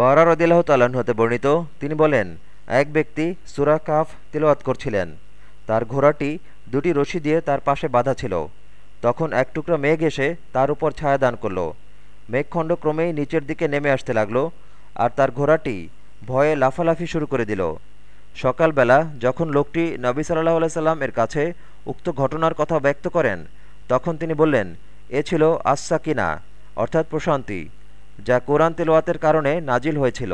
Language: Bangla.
বারা রদিল্লাহ তাল্লাহ্ন হতে বর্ণিত, তিনি বলেন, এক ব্যক্তি সুরা কাফ তিলওয়াত করছিলেন। তার ঘোড়াটি দুটি রশি দিয়ে তার পাশে বাঁধা ছিল। তখন এক টুকরা মেঘ এসে তার উপর ছায়া দান করল। মেঘখণ্ড ক্রমেই নিচের দিকে নেমে আসতে লাগল আর তার ঘোড়াটি ভয়ে লাফালাফি শুরু করে দিল। সকালবেলা যখন লোকটি নবী সাল্লাহ সাল্লাম এর কাছে উক্ত ঘটনার কথা ব্যক্ত করেন, তখন তিনি বললেন, এ ছিল আসাকিনা অর্থাৎ প্রশান্তি। যা কোরআন তেলোয়াতের কারণে নাজিল হয়েছিল।